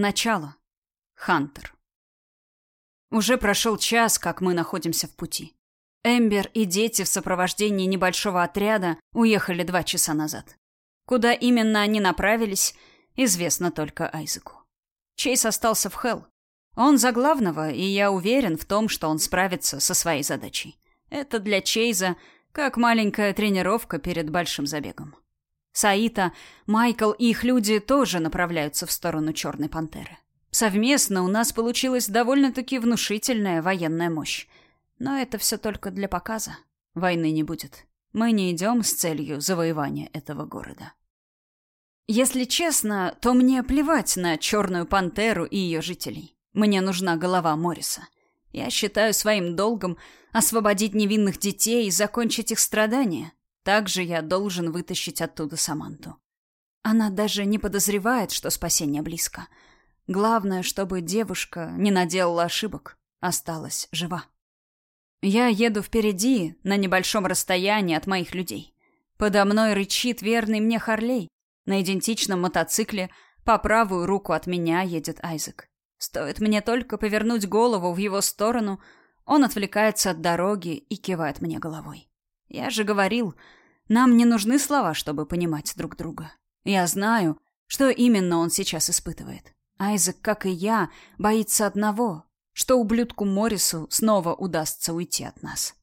Начало. Хантер. Уже прошел час, как мы находимся в пути. Эмбер и дети в сопровождении небольшого отряда уехали два часа назад. Куда именно они направились, известно только Айзеку. Чейз остался в Хелл. Он за главного, и я уверен в том, что он справится со своей задачей. Это для Чейза как маленькая тренировка перед большим забегом. Саита, Майкл и их люди тоже направляются в сторону Черной Пантеры. Совместно у нас получилась довольно-таки внушительная военная мощь. Но это все только для показа. Войны не будет. Мы не идем с целью завоевания этого города. Если честно, то мне плевать на Черную Пантеру и ее жителей. Мне нужна голова Морриса. Я считаю своим долгом освободить невинных детей и закончить их страдания. Также я должен вытащить оттуда Саманту. Она даже не подозревает, что спасение близко. Главное, чтобы девушка не наделала ошибок, осталась жива. Я еду впереди, на небольшом расстоянии от моих людей. Подо мной рычит верный мне Харлей. На идентичном мотоцикле по правую руку от меня едет Айзек. Стоит мне только повернуть голову в его сторону, он отвлекается от дороги и кивает мне головой. Я же говорил, нам не нужны слова, чтобы понимать друг друга. Я знаю, что именно он сейчас испытывает. Айзек, как и я, боится одного, что ублюдку Моррису снова удастся уйти от нас.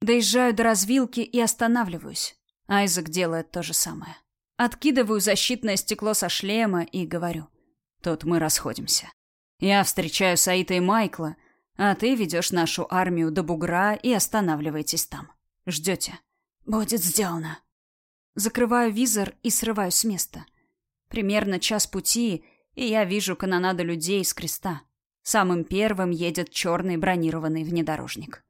Доезжаю до развилки и останавливаюсь. Айзек делает то же самое. Откидываю защитное стекло со шлема и говорю. Тут мы расходимся. Я встречаю Саита и Майкла, а ты ведешь нашу армию до бугра и останавливаетесь там. Ждете. Будет сделано. Закрываю визор и срываюсь с места. Примерно час пути, и я вижу канонаду людей с креста. Самым первым едет черный бронированный внедорожник.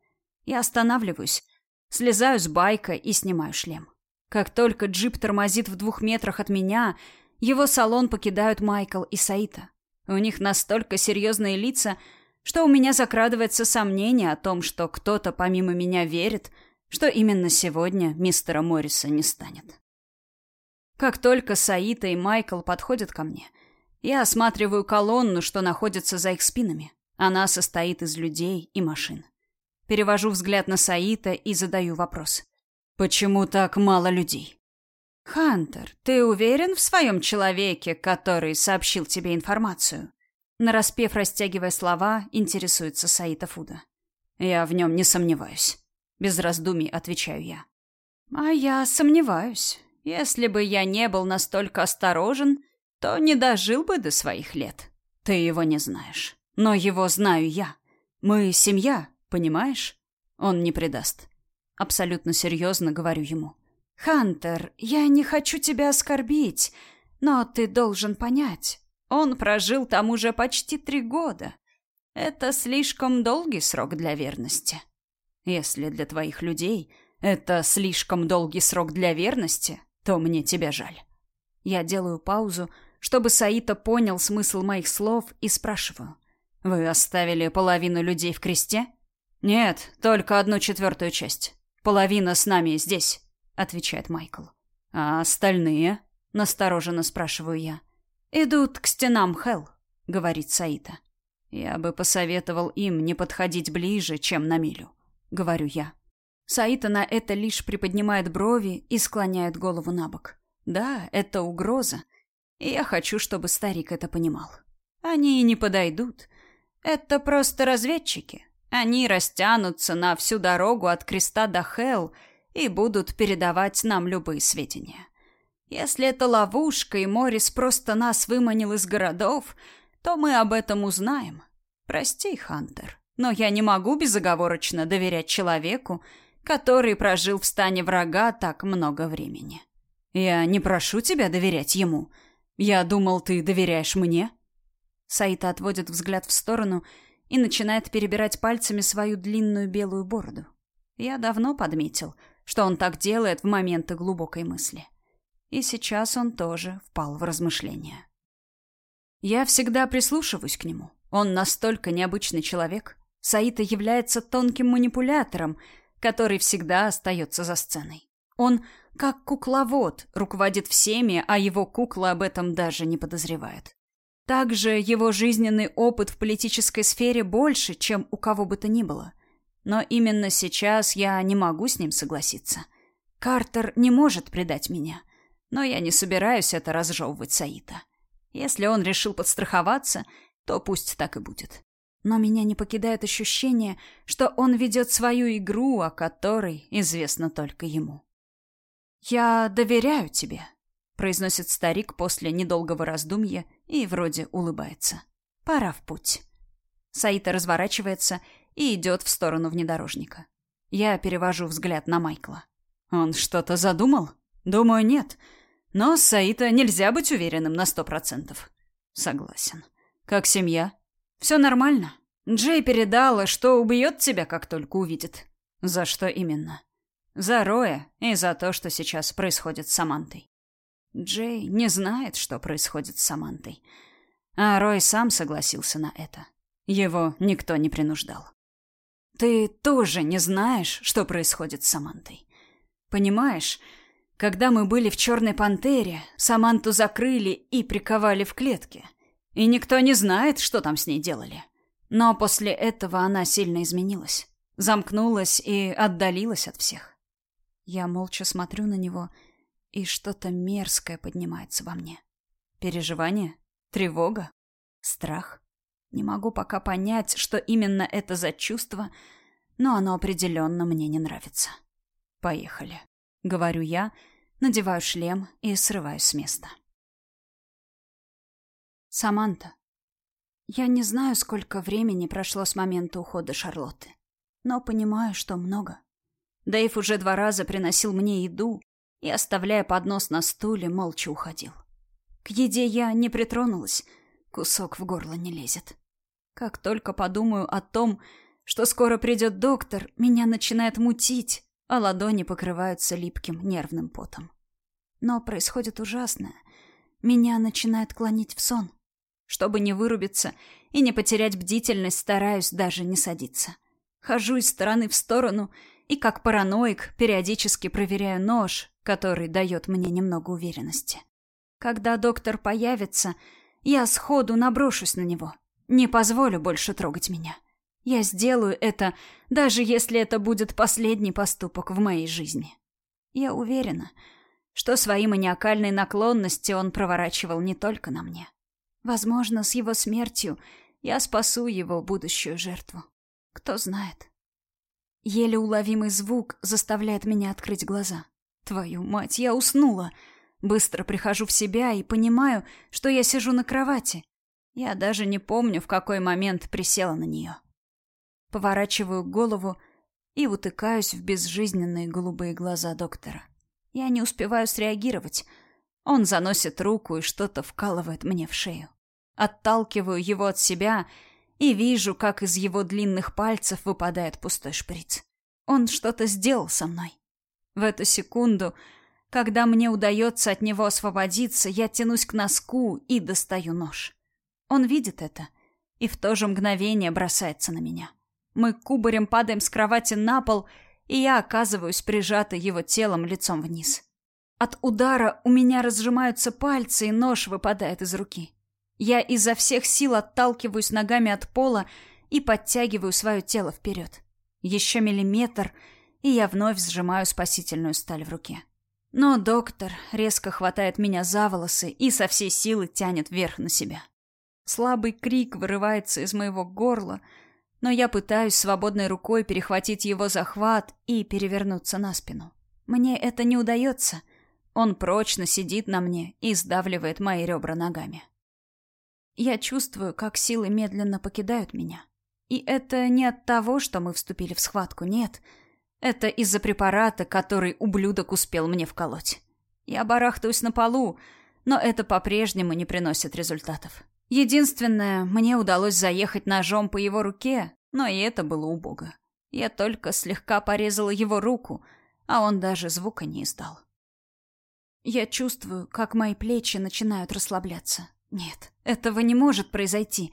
Я останавливаюсь, слезаю с байка и снимаю шлем. Как только джип тормозит в двух метрах от меня, его салон покидают Майкл и Саита. У них настолько серьезные лица, что у меня закрадывается сомнение о том, что кто-то помимо меня верит — что именно сегодня мистера Морриса не станет. Как только Саита и Майкл подходят ко мне, я осматриваю колонну, что находится за их спинами. Она состоит из людей и машин. Перевожу взгляд на Саита и задаю вопрос. «Почему так мало людей?» «Хантер, ты уверен в своем человеке, который сообщил тебе информацию?» Нараспев, растягивая слова, интересуется Саита Фуда. «Я в нем не сомневаюсь». Без раздумий отвечаю я. А я сомневаюсь. Если бы я не был настолько осторожен, то не дожил бы до своих лет. Ты его не знаешь. Но его знаю я. Мы семья, понимаешь? Он не предаст. Абсолютно серьезно говорю ему. «Хантер, я не хочу тебя оскорбить, но ты должен понять. Он прожил там уже почти три года. Это слишком долгий срок для верности». Если для твоих людей это слишком долгий срок для верности, то мне тебя жаль. Я делаю паузу, чтобы Саита понял смысл моих слов и спрашиваю. Вы оставили половину людей в кресте? Нет, только одну четвертую часть. Половина с нами здесь, отвечает Майкл. А остальные? Настороженно спрашиваю я. Идут к стенам Хел, говорит Саита. Я бы посоветовал им не подходить ближе, чем на милю. — говорю я. Саита на это лишь приподнимает брови и склоняет голову на бок. Да, это угроза. И я хочу, чтобы старик это понимал. Они не подойдут. Это просто разведчики. Они растянутся на всю дорогу от креста до Хел и будут передавать нам любые сведения. Если это ловушка, и Морис просто нас выманил из городов, то мы об этом узнаем. Прости, Хантер но я не могу безоговорочно доверять человеку, который прожил в стане врага так много времени. Я не прошу тебя доверять ему. Я думал, ты доверяешь мне. Саита отводит взгляд в сторону и начинает перебирать пальцами свою длинную белую бороду. Я давно подметил, что он так делает в моменты глубокой мысли. И сейчас он тоже впал в размышления. Я всегда прислушиваюсь к нему. Он настолько необычный человек, Саита является тонким манипулятором, который всегда остается за сценой. Он, как кукловод, руководит всеми, а его кукла об этом даже не подозревает. Также его жизненный опыт в политической сфере больше, чем у кого бы то ни было. Но именно сейчас я не могу с ним согласиться. Картер не может предать меня. Но я не собираюсь это разжевывать Саита. Если он решил подстраховаться, то пусть так и будет. Но меня не покидает ощущение, что он ведет свою игру, о которой известно только ему. «Я доверяю тебе», — произносит старик после недолгого раздумья и вроде улыбается. «Пора в путь». Саита разворачивается и идет в сторону внедорожника. Я перевожу взгляд на Майкла. «Он что-то задумал?» «Думаю, нет. Но с Саита нельзя быть уверенным на сто процентов». «Согласен. Как семья?» «Все нормально. Джей передала, что убьет тебя, как только увидит». «За что именно?» «За Роя и за то, что сейчас происходит с Самантой». Джей не знает, что происходит с Самантой. А Рой сам согласился на это. Его никто не принуждал. «Ты тоже не знаешь, что происходит с Самантой. Понимаешь, когда мы были в «Черной пантере», Саманту закрыли и приковали в клетке. И никто не знает, что там с ней делали. Но после этого она сильно изменилась. Замкнулась и отдалилась от всех. Я молча смотрю на него, и что-то мерзкое поднимается во мне. Переживание? Тревога? Страх? Не могу пока понять, что именно это за чувство, но оно определенно мне не нравится. Поехали. Говорю я, надеваю шлем и срываюсь с места. Саманта. Я не знаю, сколько времени прошло с момента ухода Шарлотты, но понимаю, что много. Дэйв уже два раза приносил мне еду и, оставляя поднос на стуле, молча уходил. К еде я не притронулась, кусок в горло не лезет. Как только подумаю о том, что скоро придет доктор, меня начинает мутить, а ладони покрываются липким нервным потом. Но происходит ужасное. Меня начинает клонить в сон. Чтобы не вырубиться и не потерять бдительность, стараюсь даже не садиться. Хожу из стороны в сторону и, как параноик, периодически проверяю нож, который дает мне немного уверенности. Когда доктор появится, я сходу наброшусь на него. Не позволю больше трогать меня. Я сделаю это, даже если это будет последний поступок в моей жизни. Я уверена, что свои маниакальные наклонности он проворачивал не только на мне. Возможно, с его смертью я спасу его будущую жертву. Кто знает. Еле уловимый звук заставляет меня открыть глаза. Твою мать, я уснула. Быстро прихожу в себя и понимаю, что я сижу на кровати. Я даже не помню, в какой момент присела на нее. Поворачиваю голову и утыкаюсь в безжизненные голубые глаза доктора. Я не успеваю среагировать — он заносит руку и что-то вкалывает мне в шею. Отталкиваю его от себя и вижу, как из его длинных пальцев выпадает пустой шприц. Он что-то сделал со мной. В эту секунду, когда мне удается от него освободиться, я тянусь к носку и достаю нож. Он видит это и в то же мгновение бросается на меня. Мы кубарем падаем с кровати на пол, и я оказываюсь прижатой его телом лицом вниз. От удара у меня разжимаются пальцы, и нож выпадает из руки. Я изо всех сил отталкиваюсь ногами от пола и подтягиваю свое тело вперед. Еще миллиметр, и я вновь сжимаю спасительную сталь в руке. Но доктор резко хватает меня за волосы и со всей силы тянет вверх на себя. Слабый крик вырывается из моего горла, но я пытаюсь свободной рукой перехватить его захват и перевернуться на спину. Мне это не удается, он прочно сидит на мне и сдавливает мои ребра ногами. Я чувствую, как силы медленно покидают меня. И это не от того, что мы вступили в схватку, нет. Это из-за препарата, который ублюдок успел мне вколоть. Я барахтаюсь на полу, но это по-прежнему не приносит результатов. Единственное, мне удалось заехать ножом по его руке, но и это было убого. Я только слегка порезала его руку, а он даже звука не издал. Я чувствую, как мои плечи начинают расслабляться. Нет, этого не может произойти.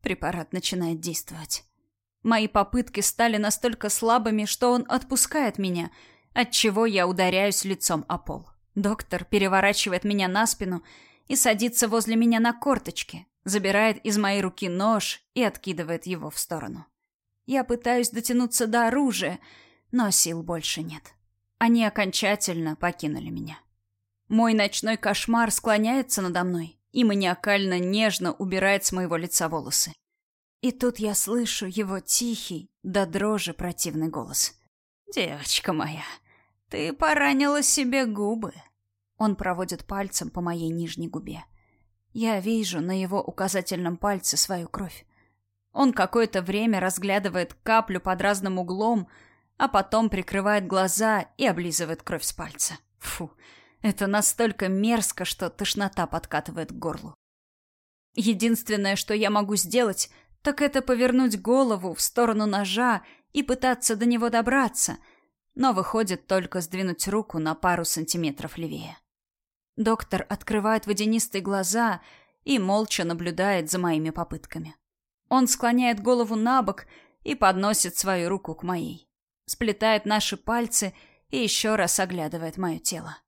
Препарат начинает действовать. Мои попытки стали настолько слабыми, что он отпускает меня, отчего я ударяюсь лицом о пол. Доктор переворачивает меня на спину и садится возле меня на корточки, забирает из моей руки нож и откидывает его в сторону. Я пытаюсь дотянуться до оружия, но сил больше нет. Они окончательно покинули меня. Мой ночной кошмар склоняется надо мной и маниакально нежно убирает с моего лица волосы. И тут я слышу его тихий, до дрожи противный голос. «Девочка моя, ты поранила себе губы». Он проводит пальцем по моей нижней губе. Я вижу на его указательном пальце свою кровь. Он какое-то время разглядывает каплю под разным углом, а потом прикрывает глаза и облизывает кровь с пальца. Фу, это настолько мерзко, что тошнота подкатывает к горлу. Единственное, что я могу сделать, так это повернуть голову в сторону ножа и пытаться до него добраться, но выходит только сдвинуть руку на пару сантиметров левее. Доктор открывает водянистые глаза и молча наблюдает за моими попытками. Он склоняет голову на бок и подносит свою руку к моей. Сплетает наши пальцы и еще раз оглядывает мое тело.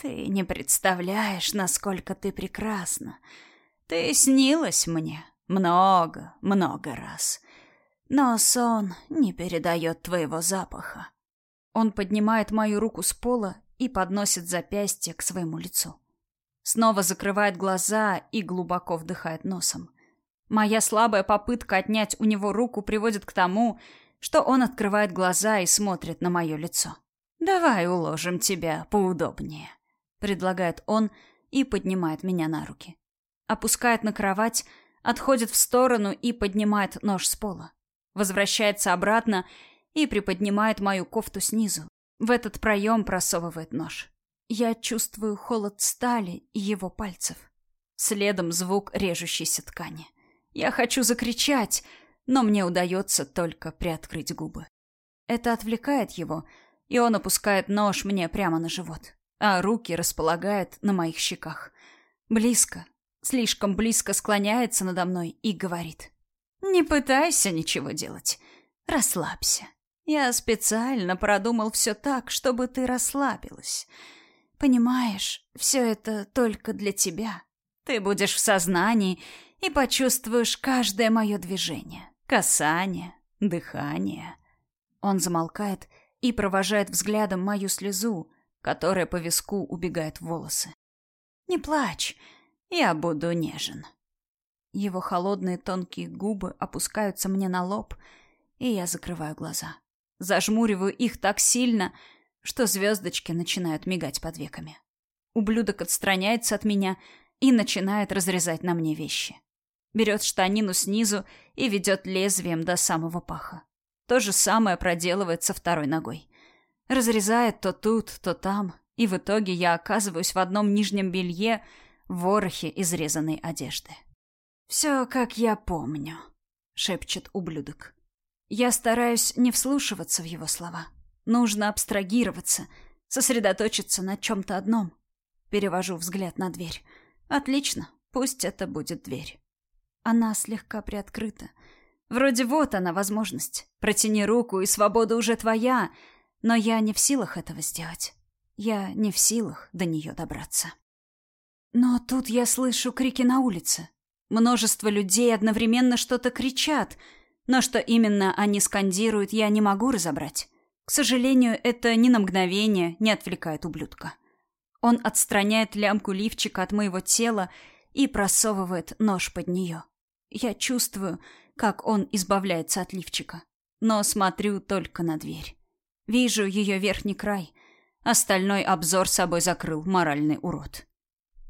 «Ты не представляешь, насколько ты прекрасна. Ты снилась мне, много, много раз. Но сон не передает твоего запаха. Он поднимает мою руку с пола и подносит запястье к своему лицу. Снова закрывает глаза и глубоко вдыхает носом. Моя слабая попытка отнять у него руку приводит к тому, что он открывает глаза и смотрит на мое лицо. «Давай уложим тебя поудобнее», — предлагает он и поднимает меня на руки. Опускает на кровать, отходит в сторону и поднимает нож с пола. Возвращается обратно и приподнимает мою кофту снизу. В этот проем просовывает нож. Я чувствую холод стали и его пальцев. Следом звук режущейся ткани. Я хочу закричать, но мне удается только приоткрыть губы. Это отвлекает его, и он опускает нож мне прямо на живот, а руки располагает на моих щеках. Близко, слишком близко склоняется надо мной и говорит. «Не пытайся ничего делать. Расслабься. Я специально продумал все так, чтобы ты расслабилась. Понимаешь, все это только для тебя. Ты будешь в сознании и почувствуешь каждое мое движение, касание, дыхание». Он замолкает и провожает взглядом мою слезу, которая по виску убегает в волосы. «Не плачь. Я буду нежен. Его холодные тонкие губы опускаются мне на лоб, и я закрываю глаза. Зажмуриваю их так сильно, что звездочки начинают мигать под веками. Ублюдок отстраняется от меня и начинает разрезать на мне вещи. Берет штанину снизу и ведет лезвием до самого паха. То же самое проделывает со второй ногой. Разрезает то тут, то там, и в итоге я оказываюсь в одном нижнем белье, в ворохе изрезанной одежды. «Все, как я помню», — шепчет ублюдок. Я стараюсь не вслушиваться в его слова. Нужно абстрагироваться, сосредоточиться на чем-то одном. Перевожу взгляд на дверь. Отлично, пусть это будет дверь. Она слегка приоткрыта. Вроде вот она возможность. Протяни руку, и свобода уже твоя. Но я не в силах этого сделать. Я не в силах до нее добраться. Но тут я слышу крики на улице. Множество людей одновременно что-то кричат, но что именно они скандируют, я не могу разобрать. К сожалению, это ни на мгновение не отвлекает ублюдка. Он отстраняет лямку лифчика от моего тела и просовывает нож под нее. Я чувствую, как он избавляется от лифчика, но смотрю только на дверь. Вижу ее верхний край. Остальной обзор собой закрыл моральный урод.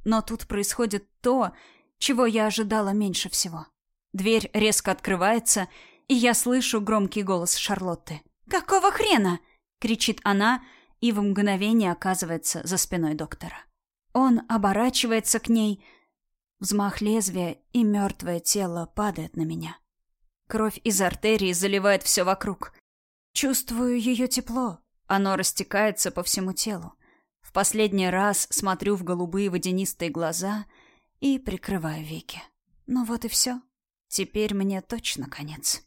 Но тут происходит то, чего я ожидала меньше всего. Дверь резко открывается, и я слышу громкий голос Шарлотты. «Какого хрена?» — кричит она, и в мгновение оказывается за спиной доктора. Он оборачивается к ней. Взмах лезвия, и мертвое тело падает на меня. Кровь из артерии заливает все вокруг. Чувствую ее тепло. Оно растекается по всему телу. В последний раз смотрю в голубые водянистые глаза и прикрываю веки. Ну вот и все. Теперь мне точно конец.